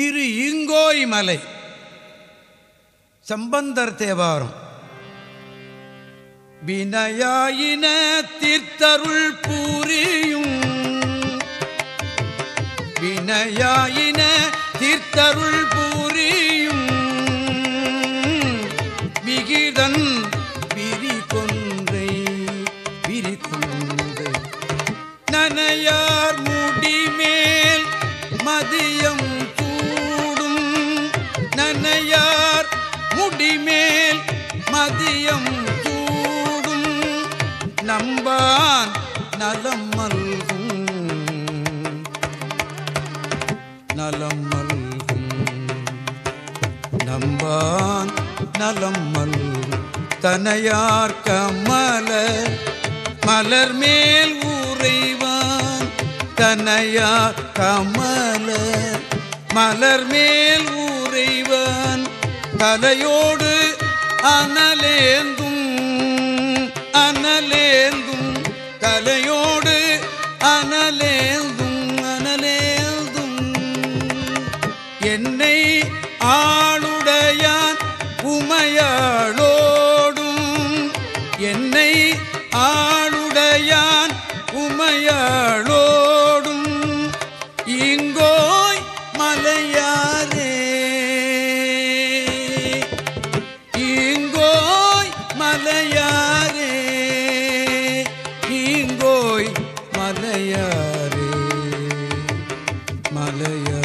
திரு இங்கோய் மலை. சம்பந்தர் தேவாரம். வினயாயின தீர்த்தருள் பூரியும். வினயாயின தீர்த்தருள் பூரியும். விகிதன் விரி கொன்றை விரி கொன்றை நனையார் முடிமேல் மதிய மதியம் கூடும் நம்பான் நலம் மல்கும். நலம் மல்கும். நம்பான் நலம் மல்கும். தனையார் கமல மலர் மேல் ஊரைவான் தனையார் கமல மலர் மேல் ஊரைவான் தலையோடு அனலேந்தும் அனலேந்தும் தலையோடு அனலேந்தும் அனலேந்தும். என்னை ஆளுடையான் உமையாளோடும் என்னை ஆளுடையான் உமையாளோடும். இங்கோய் மலைய மலையாரே மலையா